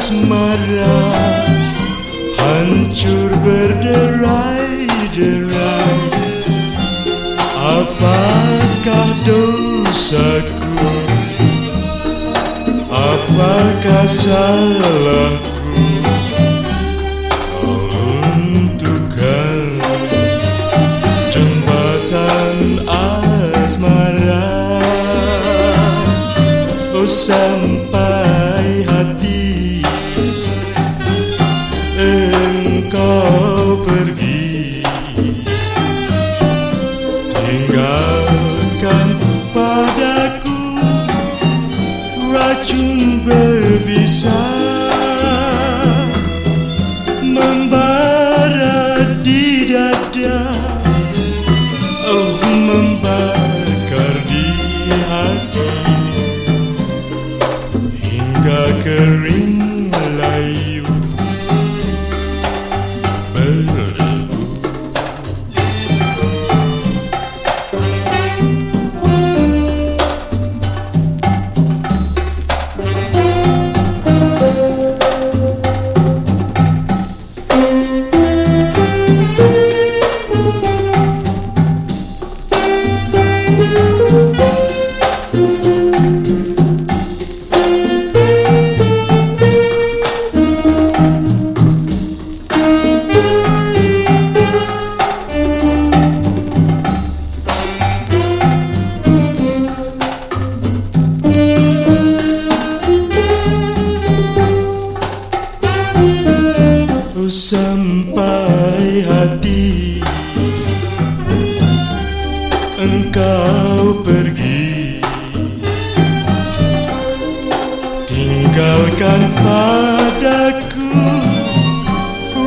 Asmara hancur berderai-derai. Apakah dosaku? Apakah salahku? Untukkan jembatan asmara Oh sampai Hingga Tinggalkan padaku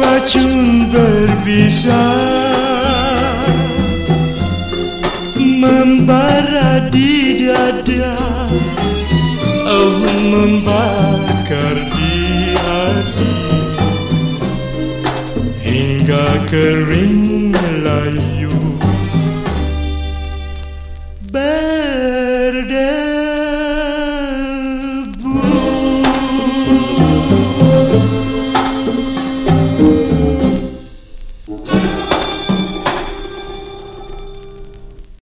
Racun berbisa. Membara di dada Oh membakar di hati. Hingga kering layu